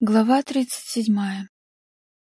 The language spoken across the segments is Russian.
Глава тридцать седьмая.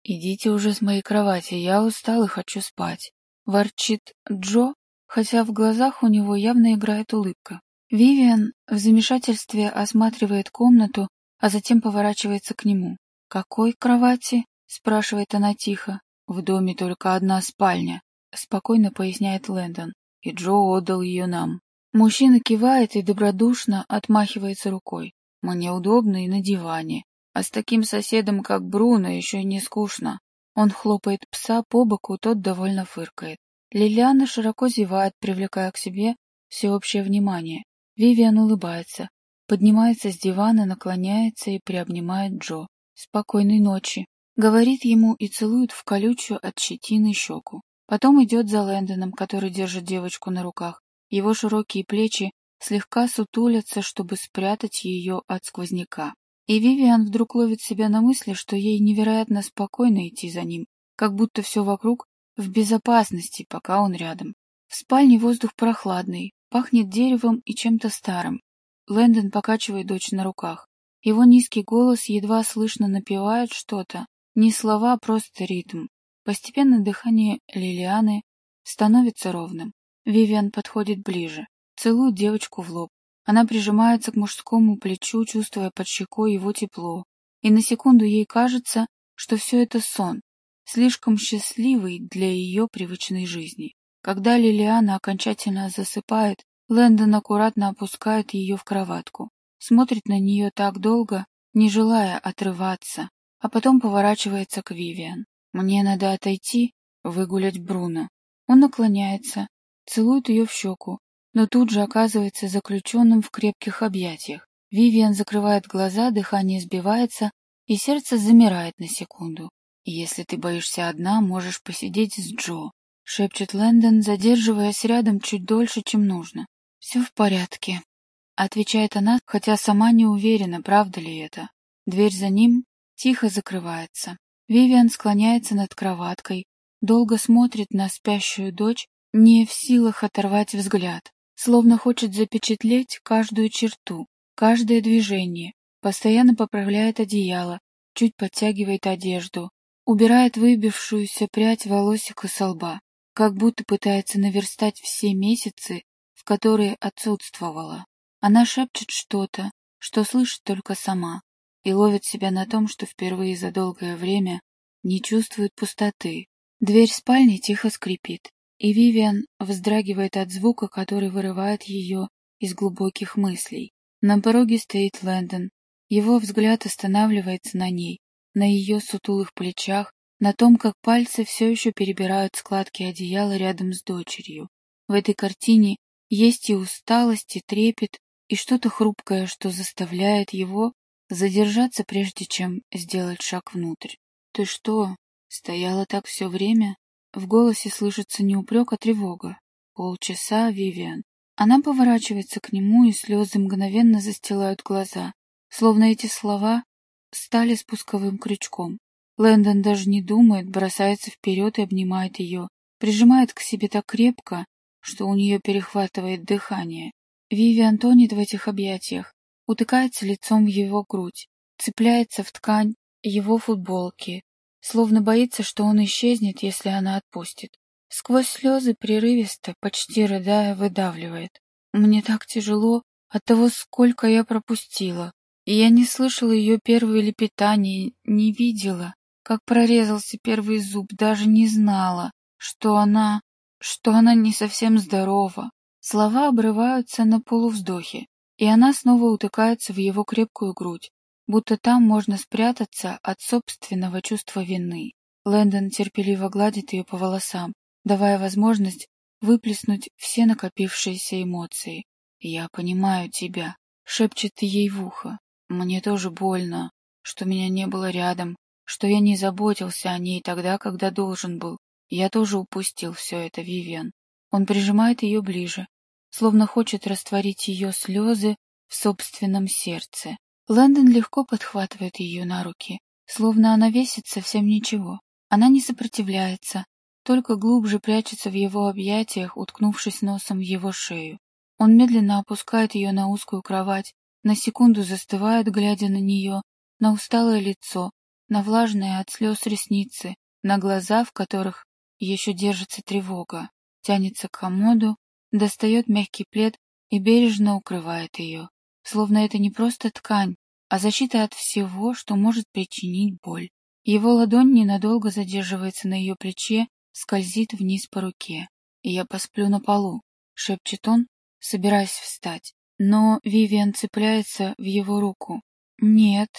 «Идите уже с моей кровати, я устал и хочу спать», — ворчит Джо, хотя в глазах у него явно играет улыбка. Вивиан в замешательстве осматривает комнату, а затем поворачивается к нему. «Какой кровати?» — спрашивает она тихо. «В доме только одна спальня», — спокойно поясняет Лэндон, и Джо отдал ее нам. Мужчина кивает и добродушно отмахивается рукой. «Мне удобно и на диване. А с таким соседом, как Бруно, еще не скучно. Он хлопает пса по боку, тот довольно фыркает. Лилиана широко зевает, привлекая к себе всеобщее внимание. Вивиан улыбается, поднимается с дивана, наклоняется и приобнимает Джо. «Спокойной ночи», — говорит ему и целует в колючую от щетины щеку. Потом идет за Лэндоном, который держит девочку на руках. Его широкие плечи слегка сутулятся, чтобы спрятать ее от сквозняка. И Вивиан вдруг ловит себя на мысли, что ей невероятно спокойно идти за ним, как будто все вокруг в безопасности, пока он рядом. В спальне воздух прохладный, пахнет деревом и чем-то старым. Лэндон покачивает дочь на руках. Его низкий голос едва слышно напевает что-то. Не слова, а просто ритм. Постепенно дыхание Лилианы становится ровным. Вивиан подходит ближе, целует девочку в лоб. Она прижимается к мужскому плечу, чувствуя под щекой его тепло. И на секунду ей кажется, что все это сон, слишком счастливый для ее привычной жизни. Когда Лилиана окончательно засыпает, Лэндон аккуратно опускает ее в кроватку, смотрит на нее так долго, не желая отрываться, а потом поворачивается к Вивиан. «Мне надо отойти, выгулять Бруно». Он наклоняется, целует ее в щеку, но тут же оказывается заключенным в крепких объятиях. Вивиан закрывает глаза, дыхание сбивается, и сердце замирает на секунду. «Если ты боишься одна, можешь посидеть с Джо», — шепчет Лэндон, задерживаясь рядом чуть дольше, чем нужно. «Все в порядке», — отвечает она, хотя сама не уверена, правда ли это. Дверь за ним тихо закрывается. Вивиан склоняется над кроваткой, долго смотрит на спящую дочь, не в силах оторвать взгляд словно хочет запечатлеть каждую черту, каждое движение, постоянно поправляет одеяло, чуть подтягивает одежду, убирает выбившуюся прядь волосика со лба, как будто пытается наверстать все месяцы, в которые отсутствовала. Она шепчет что-то, что слышит только сама, и ловит себя на том, что впервые за долгое время не чувствует пустоты. Дверь спальни тихо скрипит и Вивиан вздрагивает от звука, который вырывает ее из глубоких мыслей. На пороге стоит Лэндон. Его взгляд останавливается на ней, на ее сутулых плечах, на том, как пальцы все еще перебирают складки одеяла рядом с дочерью. В этой картине есть и усталость, и трепет, и что-то хрупкое, что заставляет его задержаться, прежде чем сделать шаг внутрь. «Ты что, стояла так все время?» В голосе слышится не упрек, а тревога. Полчаса, Вивиан. Она поворачивается к нему, и слезы мгновенно застилают глаза, словно эти слова стали спусковым крючком. Лэндон даже не думает, бросается вперед и обнимает ее, прижимает к себе так крепко, что у нее перехватывает дыхание. Вивиан тонет в этих объятиях, утыкается лицом в его грудь, цепляется в ткань его футболки, словно боится, что он исчезнет, если она отпустит. Сквозь слезы прерывисто, почти рыдая, выдавливает. Мне так тяжело от того, сколько я пропустила. И я не слышала ее первые лепетания, не видела, как прорезался первый зуб, даже не знала, что она... что она не совсем здорова. Слова обрываются на полувздохе, и она снова утыкается в его крепкую грудь, будто там можно спрятаться от собственного чувства вины. Лэндон терпеливо гладит ее по волосам, давая возможность выплеснуть все накопившиеся эмоции. «Я понимаю тебя», — шепчет ей в ухо. «Мне тоже больно, что меня не было рядом, что я не заботился о ней тогда, когда должен был. Я тоже упустил все это, Вивиан». Он прижимает ее ближе, словно хочет растворить ее слезы в собственном сердце. Лэндон легко подхватывает ее на руки, словно она весит совсем ничего. Она не сопротивляется, только глубже прячется в его объятиях, уткнувшись носом в его шею. Он медленно опускает ее на узкую кровать, на секунду застывает, глядя на нее, на усталое лицо, на влажные от слез ресницы, на глаза, в которых еще держится тревога. Тянется к комоду, достает мягкий плед и бережно укрывает ее. Словно это не просто ткань, а защита от всего, что может причинить боль. Его ладонь ненадолго задерживается на ее плече, скользит вниз по руке. «И я посплю на полу», — шепчет он, собираясь встать. Но Вивиан цепляется в его руку. «Нет».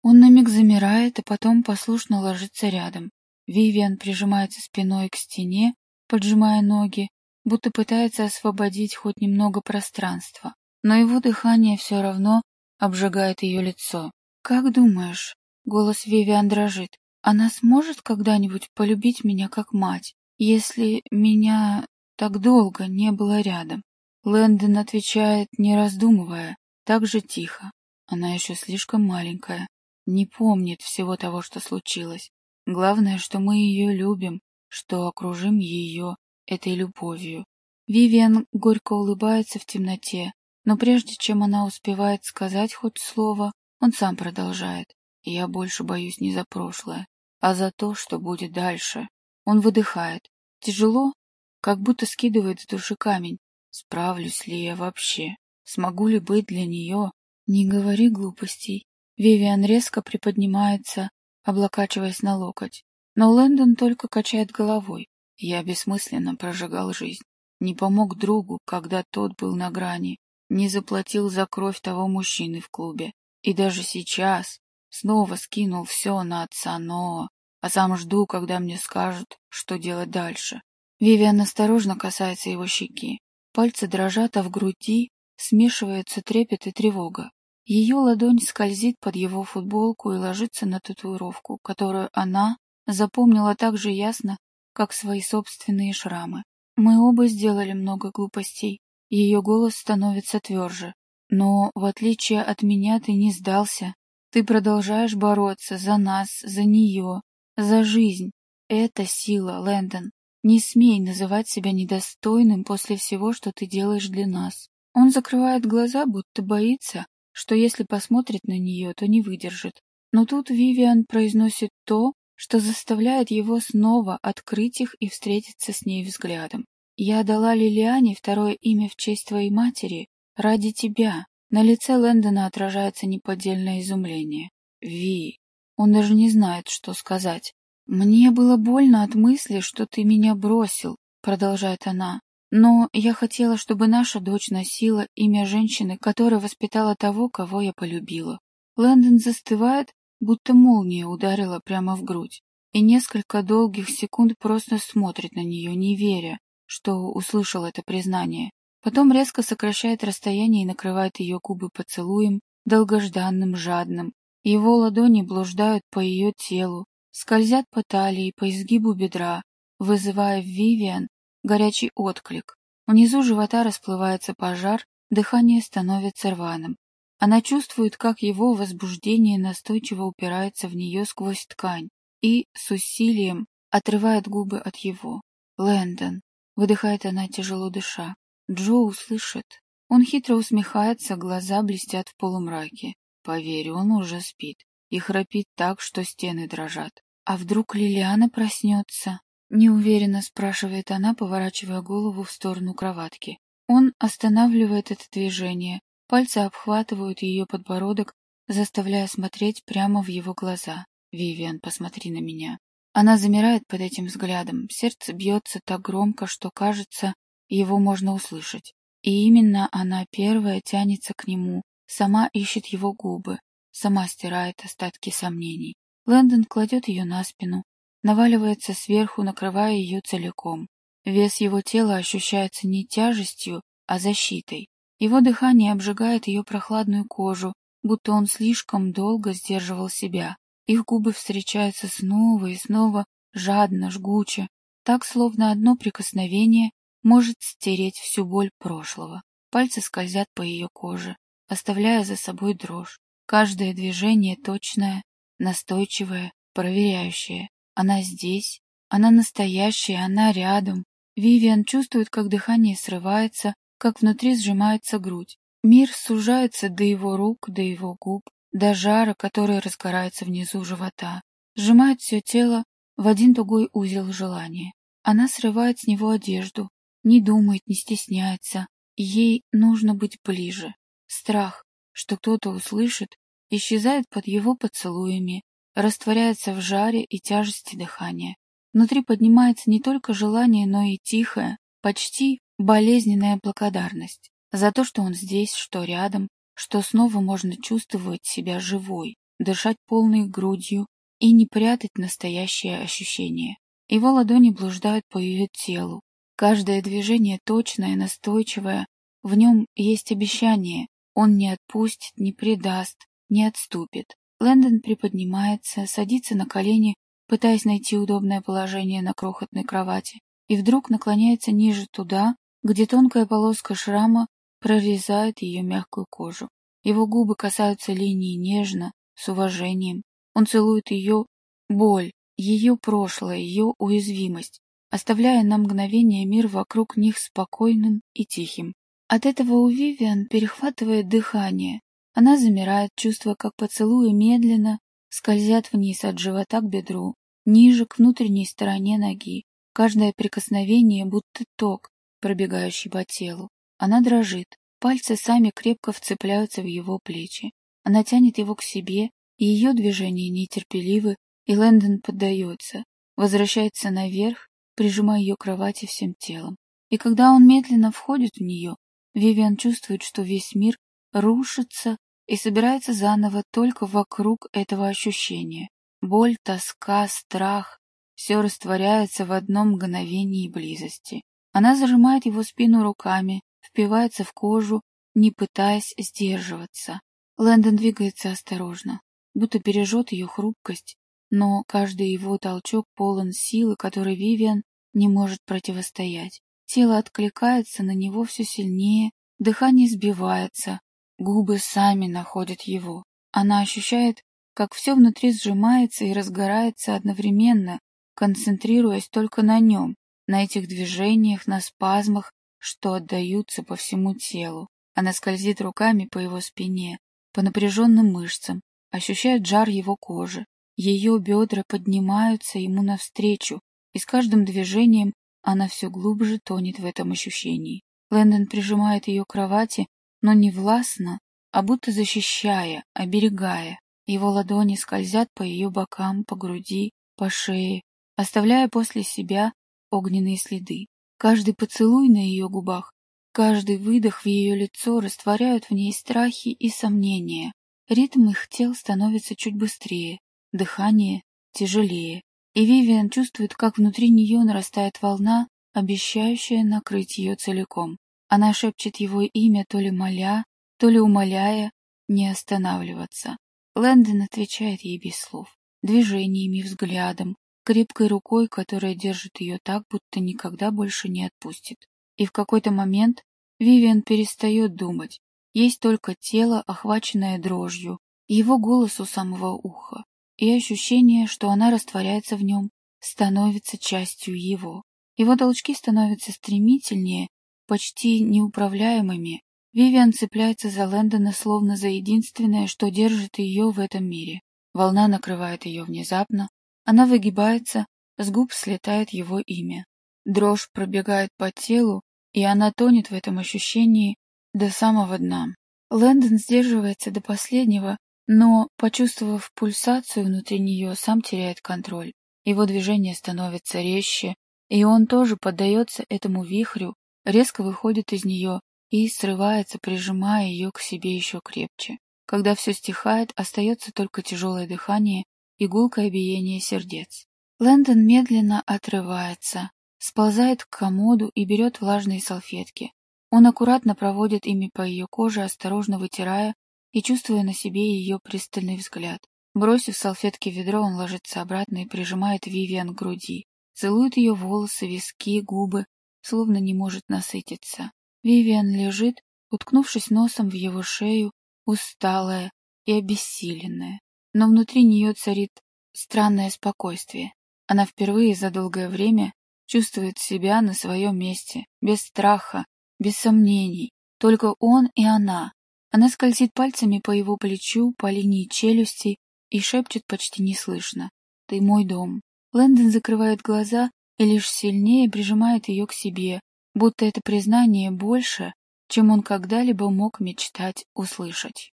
Он на миг замирает, а потом послушно ложится рядом. Вивиан прижимается спиной к стене, поджимая ноги, будто пытается освободить хоть немного пространства. Но его дыхание все равно обжигает ее лицо. «Как думаешь?» — голос Вивиан дрожит. «Она сможет когда-нибудь полюбить меня как мать, если меня так долго не было рядом?» Лэндон отвечает, не раздумывая, так же тихо. Она еще слишком маленькая, не помнит всего того, что случилось. Главное, что мы ее любим, что окружим ее этой любовью. Вивиан горько улыбается в темноте, но прежде чем она успевает сказать хоть слово, он сам продолжает. я больше боюсь не за прошлое, а за то, что будет дальше. Он выдыхает. Тяжело, как будто скидывает с души камень. Справлюсь ли я вообще? Смогу ли быть для нее? Не говори глупостей. Вивиан резко приподнимается, облокачиваясь на локоть. Но Лэндон только качает головой. Я бессмысленно прожигал жизнь. Не помог другу, когда тот был на грани. Не заплатил за кровь того мужчины в клубе. И даже сейчас снова скинул все на отца Ноа, а сам жду, когда мне скажут, что делать дальше. Вивиан осторожно касается его щеки. Пальцы дрожат, а в груди смешивается трепет и тревога. Ее ладонь скользит под его футболку и ложится на татуировку, которую она запомнила так же ясно, как свои собственные шрамы. Мы оба сделали много глупостей. Ее голос становится тверже. Но, в отличие от меня, ты не сдался. Ты продолжаешь бороться за нас, за нее, за жизнь. Это сила, Лэндон. Не смей называть себя недостойным после всего, что ты делаешь для нас. Он закрывает глаза, будто боится, что если посмотрит на нее, то не выдержит. Но тут Вивиан произносит то, что заставляет его снова открыть их и встретиться с ней взглядом. «Я дала Лилиане второе имя в честь твоей матери ради тебя». На лице Лэндона отражается неподдельное изумление. «Ви». Он даже не знает, что сказать. «Мне было больно от мысли, что ты меня бросил», — продолжает она. Но я хотела, чтобы наша дочь носила имя женщины, которая воспитала того, кого я полюбила. Лэндон застывает, будто молния ударила прямо в грудь, и несколько долгих секунд просто смотрит на нее, не веря, что услышал это признание. Потом резко сокращает расстояние и накрывает ее губы поцелуем, долгожданным, жадным. Его ладони блуждают по ее телу, скользят по талии, по изгибу бедра, вызывая в Вивиан горячий отклик. Внизу живота расплывается пожар, дыхание становится рваным. Она чувствует, как его возбуждение настойчиво упирается в нее сквозь ткань и с усилием отрывает губы от его. «Лэндон», — выдыхает она, тяжело дыша. Джо услышит. Он хитро усмехается, глаза блестят в полумраке. Поверь, он уже спит и храпит так, что стены дрожат. А вдруг Лилиана проснется? Неуверенно спрашивает она, поворачивая голову в сторону кроватки. Он останавливает это движение. Пальцы обхватывают ее подбородок, заставляя смотреть прямо в его глаза. «Вивиан, посмотри на меня». Она замирает под этим взглядом. Сердце бьется так громко, что, кажется, его можно услышать. И именно она первая тянется к нему, сама ищет его губы, сама стирает остатки сомнений. Лэндон кладет ее на спину, наваливается сверху, накрывая ее целиком. Вес его тела ощущается не тяжестью, а защитой. Его дыхание обжигает ее прохладную кожу, будто он слишком долго сдерживал себя. Их губы встречаются снова и снова, жадно, жгуче, так, словно одно прикосновение может стереть всю боль прошлого. Пальцы скользят по ее коже, оставляя за собой дрожь. Каждое движение точное, настойчивое, проверяющее. Она здесь, она настоящая, она рядом. Вивиан чувствует, как дыхание срывается, как внутри сжимается грудь. Мир сужается до его рук, до его губ. До жара, который разгорается внизу живота, сжимает все тело в один тугой узел желания. Она срывает с него одежду, не думает, не стесняется. Ей нужно быть ближе. Страх, что кто-то услышит, исчезает под его поцелуями, растворяется в жаре и тяжести дыхания. Внутри поднимается не только желание, но и тихая, почти болезненная благодарность за то, что он здесь, что рядом, что снова можно чувствовать себя живой, дышать полной грудью и не прятать настоящее ощущение. Его ладони блуждают по ее телу. Каждое движение точное, настойчивое. В нем есть обещание. Он не отпустит, не предаст, не отступит. Лэндон приподнимается, садится на колени, пытаясь найти удобное положение на крохотной кровати, и вдруг наклоняется ниже туда, где тонкая полоска шрама прорезает ее мягкую кожу. Его губы касаются линии нежно, с уважением. Он целует ее боль, ее прошлое, ее уязвимость, оставляя на мгновение мир вокруг них спокойным и тихим. От этого у Вивиан перехватывает дыхание. Она замирает, чувствуя, как поцелуи медленно скользят вниз от живота к бедру, ниже к внутренней стороне ноги. Каждое прикосновение будто ток, пробегающий по телу. Она дрожит, пальцы сами крепко вцепляются в его плечи. Она тянет его к себе, и ее движения нетерпеливы, и Лэндон поддается, возвращается наверх, прижимая ее к кровати всем телом. И когда он медленно входит в нее, Вивиан чувствует, что весь мир рушится и собирается заново только вокруг этого ощущения. Боль, тоска, страх — все растворяется в одном мгновении близости. Она зажимает его спину руками, впивается в кожу, не пытаясь сдерживаться. Лэндон двигается осторожно, будто бережет ее хрупкость, но каждый его толчок полон силы, которой Вивиан не может противостоять. Тело откликается на него все сильнее, дыхание сбивается, губы сами находят его. Она ощущает, как все внутри сжимается и разгорается одновременно, концентрируясь только на нем, на этих движениях, на спазмах, что отдаются по всему телу. Она скользит руками по его спине, по напряженным мышцам, ощущает жар его кожи. Ее бедра поднимаются ему навстречу, и с каждым движением она все глубже тонет в этом ощущении. Лэндон прижимает ее к кровати, но не властно, а будто защищая, оберегая. Его ладони скользят по ее бокам, по груди, по шее, оставляя после себя огненные следы. Каждый поцелуй на ее губах, каждый выдох в ее лицо растворяют в ней страхи и сомнения. Ритм их тел становится чуть быстрее, дыхание тяжелее, и Вивиан чувствует, как внутри нее нарастает волна, обещающая накрыть ее целиком. Она шепчет его имя, то ли моля, то ли умоляя не останавливаться. Лэндон отвечает ей без слов, движениями, взглядом, крепкой рукой, которая держит ее так, будто никогда больше не отпустит. И в какой-то момент Вивиан перестает думать. Есть только тело, охваченное дрожью, его голос у самого уха, и ощущение, что она растворяется в нем, становится частью его. Его толчки становятся стремительнее, почти неуправляемыми. Вивиан цепляется за Лэндона словно за единственное, что держит ее в этом мире. Волна накрывает ее внезапно, она выгибается, с губ слетает его имя. Дрожь пробегает по телу, и она тонет в этом ощущении до самого дна. Лэндон сдерживается до последнего, но, почувствовав пульсацию внутри нее, сам теряет контроль. Его движение становится резче, и он тоже поддается этому вихрю, резко выходит из нее и срывается, прижимая ее к себе еще крепче. Когда все стихает, остается только тяжелое дыхание и гулкое биение сердец. Лэндон медленно отрывается, сползает к комоду и берет влажные салфетки. Он аккуратно проводит ими по ее коже, осторожно вытирая и чувствуя на себе ее пристальный взгляд. Бросив салфетки в ведро, он ложится обратно и прижимает Вивиан к груди. Целует ее волосы, виски, губы, словно не может насытиться. Вивиан лежит, уткнувшись носом в его шею, усталая и обессиленная но внутри нее царит странное спокойствие. Она впервые за долгое время чувствует себя на своем месте, без страха, без сомнений. Только он и она, Она скользит пальцами по его плечу, по линии челюсти и шепчет почти неслышно. «Ты мой дом». Лэндон закрывает глаза и лишь сильнее прижимает ее к себе, будто это признание больше, чем он когда-либо мог мечтать услышать.